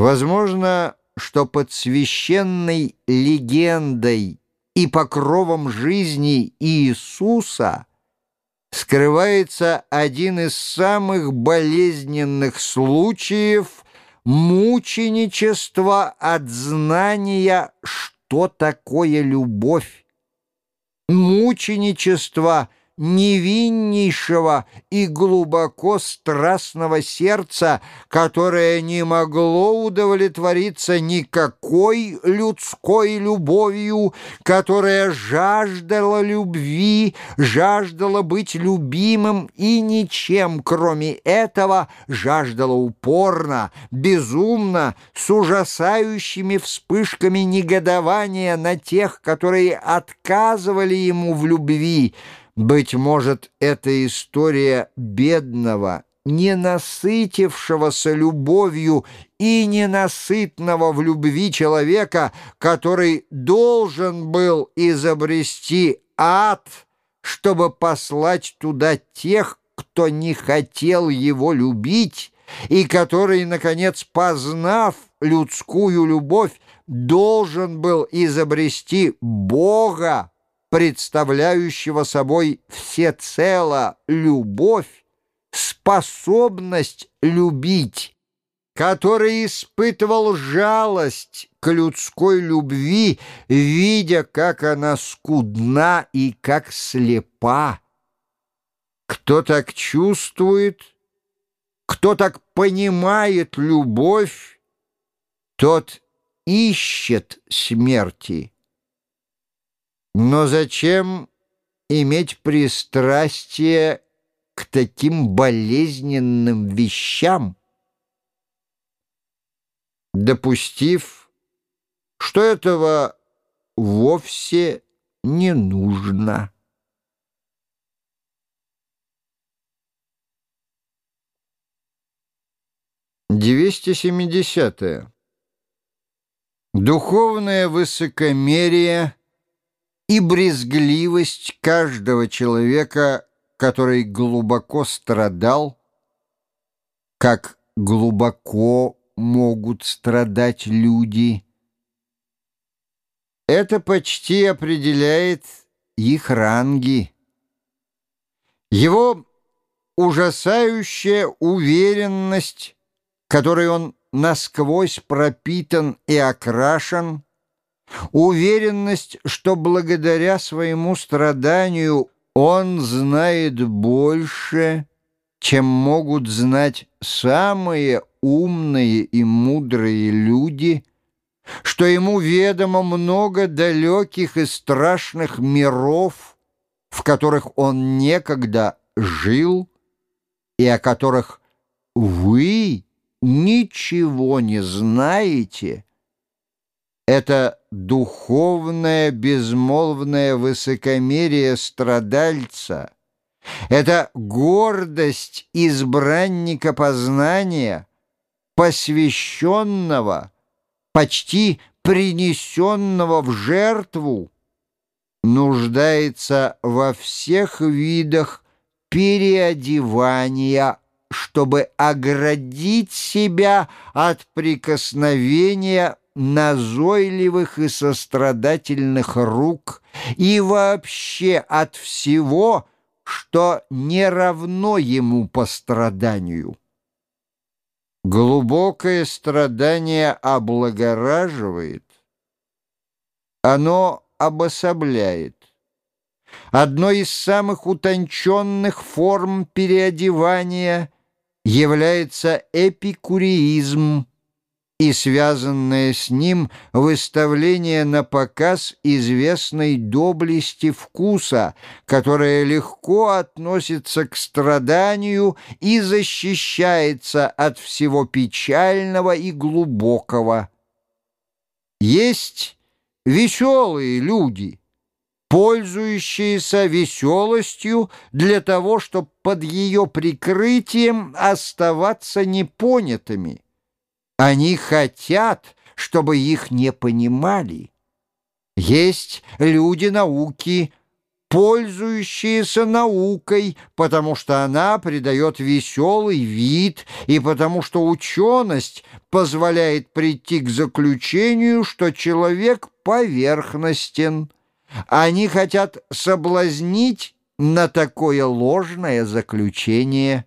Возможно, что под священной легендой и покровом жизни Иисуса скрывается один из самых болезненных случаев мученичества от знания, что такое любовь, мученичество – невиннейшего и глубоко страстного сердца, которое не могло удовлетвориться никакой людской любовью, которое жаждало любви, жаждало быть любимым и ничем, кроме этого, жаждало упорно, безумно, с ужасающими вспышками негодования на тех, которые отказывали ему в любви, быть может, это история бедного, ненасытившегося любовью и ненасытного в любви человека, который должен был изобрести ад, чтобы послать туда тех, кто не хотел его любить, и который, наконец, познав людскую любовь, должен был изобрести Бога, представляющего собой всецело любовь, способность любить, который испытывал жалость к людской любви, видя, как она скудна и как слепа. Кто так чувствует, кто так понимает любовь, тот ищет смерти. Но зачем иметь пристрастие к таким болезненным вещам? Допустив, что этого вовсе не нужно. Двести семидесятое. Духовное высокомерие — и брезгливость каждого человека, который глубоко страдал, как глубоко могут страдать люди. Это почти определяет их ранги. Его ужасающая уверенность, которой он насквозь пропитан и окрашен — Уверенность, что благодаря своему страданию он знает больше, чем могут знать самые умные и мудрые люди, что ему ведомо много далеких и страшных миров, в которых он некогда жил и о которых вы ничего не знаете, это духовное безмолвное высокомерие страдальца, это гордость избранника познания, посвященного, почти принесенного в жертву, нуждается во всех видах переодевания, чтобы оградить себя от прикосновения назойливых и сострадательных рук и вообще от всего, что не равно ему по страданию. Глубокое страдание облагораживает, оно обособляет. Одной из самых утонченных форм переодевания является эпикуреизм, и связанное с ним выставление на показ известной доблести вкуса, которая легко относится к страданию и защищается от всего печального и глубокого. Есть веселые люди, пользующиеся веселостью для того, чтобы под ее прикрытием оставаться непонятыми. Они хотят, чтобы их не понимали. Есть люди науки, пользующиеся наукой, потому что она придает веселый вид и потому что ученость позволяет прийти к заключению, что человек поверхностен. Они хотят соблазнить на такое ложное заключение.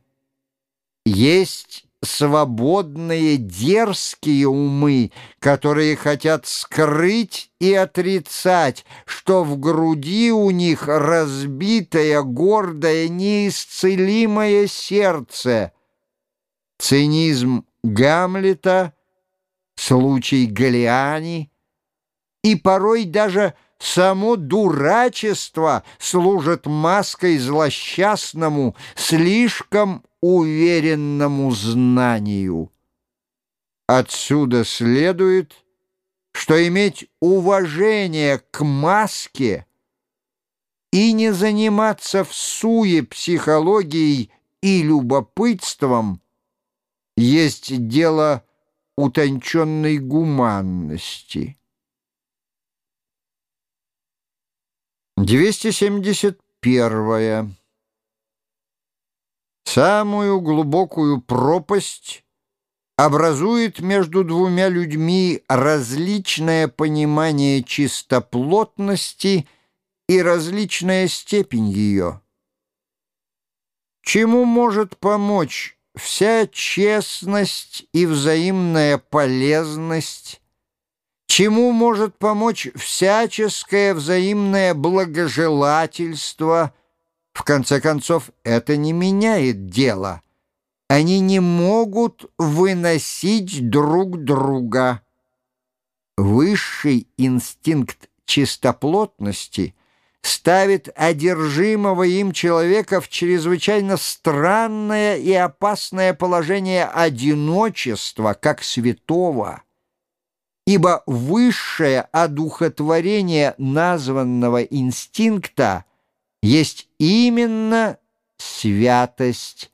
Есть свободные дерзкие умы, которые хотят скрыть и отрицать, что в груди у них разбитое, гордое, неисцелимое сердце. Цинизм Гамлета, случай Галиани и порой даже Само дурачество служит маской злосчастному, слишком уверенному знанию. Отсюда следует, что иметь уважение к маске и не заниматься в суе психологией и любопытством есть дело утонченной гуманности. 271. Самую глубокую пропасть образует между двумя людьми различное понимание чистоплотности и различная степень ее. Чему может помочь вся честность и взаимная полезность, Чему может помочь всяческое взаимное благожелательство? В конце концов, это не меняет дело. Они не могут выносить друг друга. Высший инстинкт чистоплотности ставит одержимого им человека в чрезвычайно странное и опасное положение одиночества, как святого ибо высшее одухотворение названного инстинкта есть именно святость,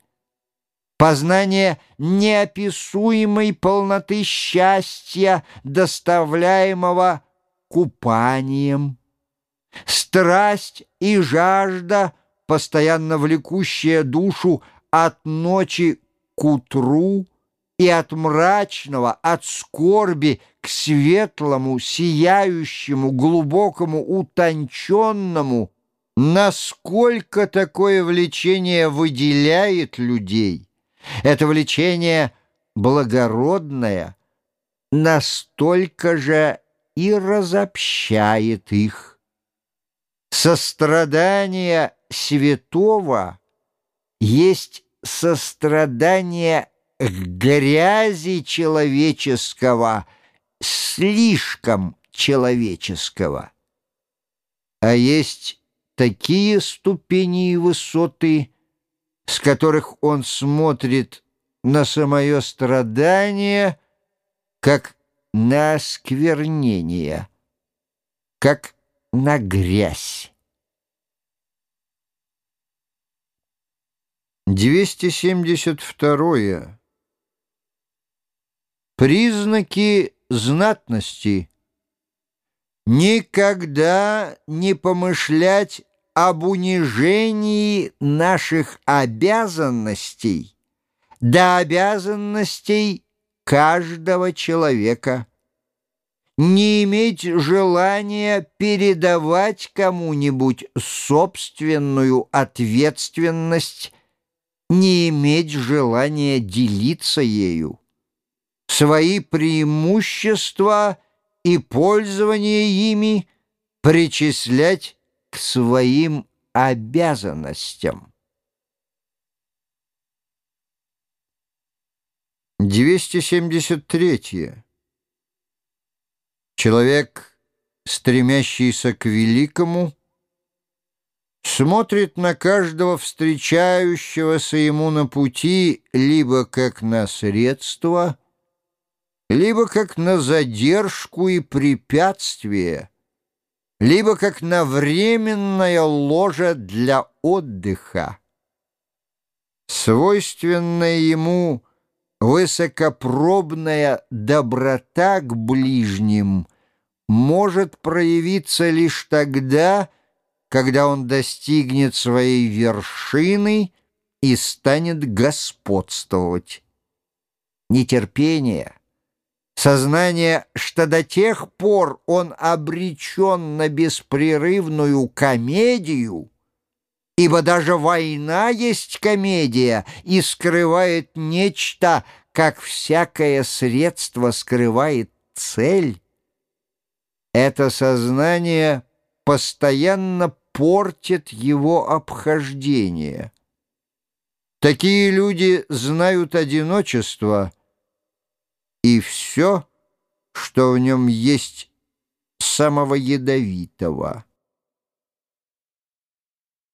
познание неописуемой полноты счастья, доставляемого купанием, страсть и жажда, постоянно влекущая душу от ночи к утру, и от мрачного, от скорби к светлому, сияющему, глубокому, утонченному, насколько такое влечение выделяет людей. Это влечение благородное, настолько же и разобщает их. Сострадание святого есть сострадание к грязи человеческого, слишком человеческого. А есть такие ступени и высоты, с которых он смотрит на самое страдание, как на осквернение, как на грязь. 272. Признаки знатности. Никогда не помышлять об унижении наших обязанностей до обязанностей каждого человека. Не иметь желания передавать кому-нибудь собственную ответственность, не иметь желания делиться ею свои преимущества и пользование ими причислять к своим обязанностям. 273. Человек, стремящийся к великому, смотрит на каждого встречающегося ему на пути либо как на средство, либо как на задержку и препятствие, либо как на временное ложе для отдыха. Свойственная ему высокопробная доброта к ближним может проявиться лишь тогда, когда он достигнет своей вершины и станет господствовать. Нетерпение, сознание, что до тех пор он обречен на беспрерывную комедию, ибо даже война есть комедия и скрывает нечто, как всякое средство скрывает цель. Это сознание постоянно портит его обхождение. Такие люди знают одиночество и все, что в нем есть самого ядовитого.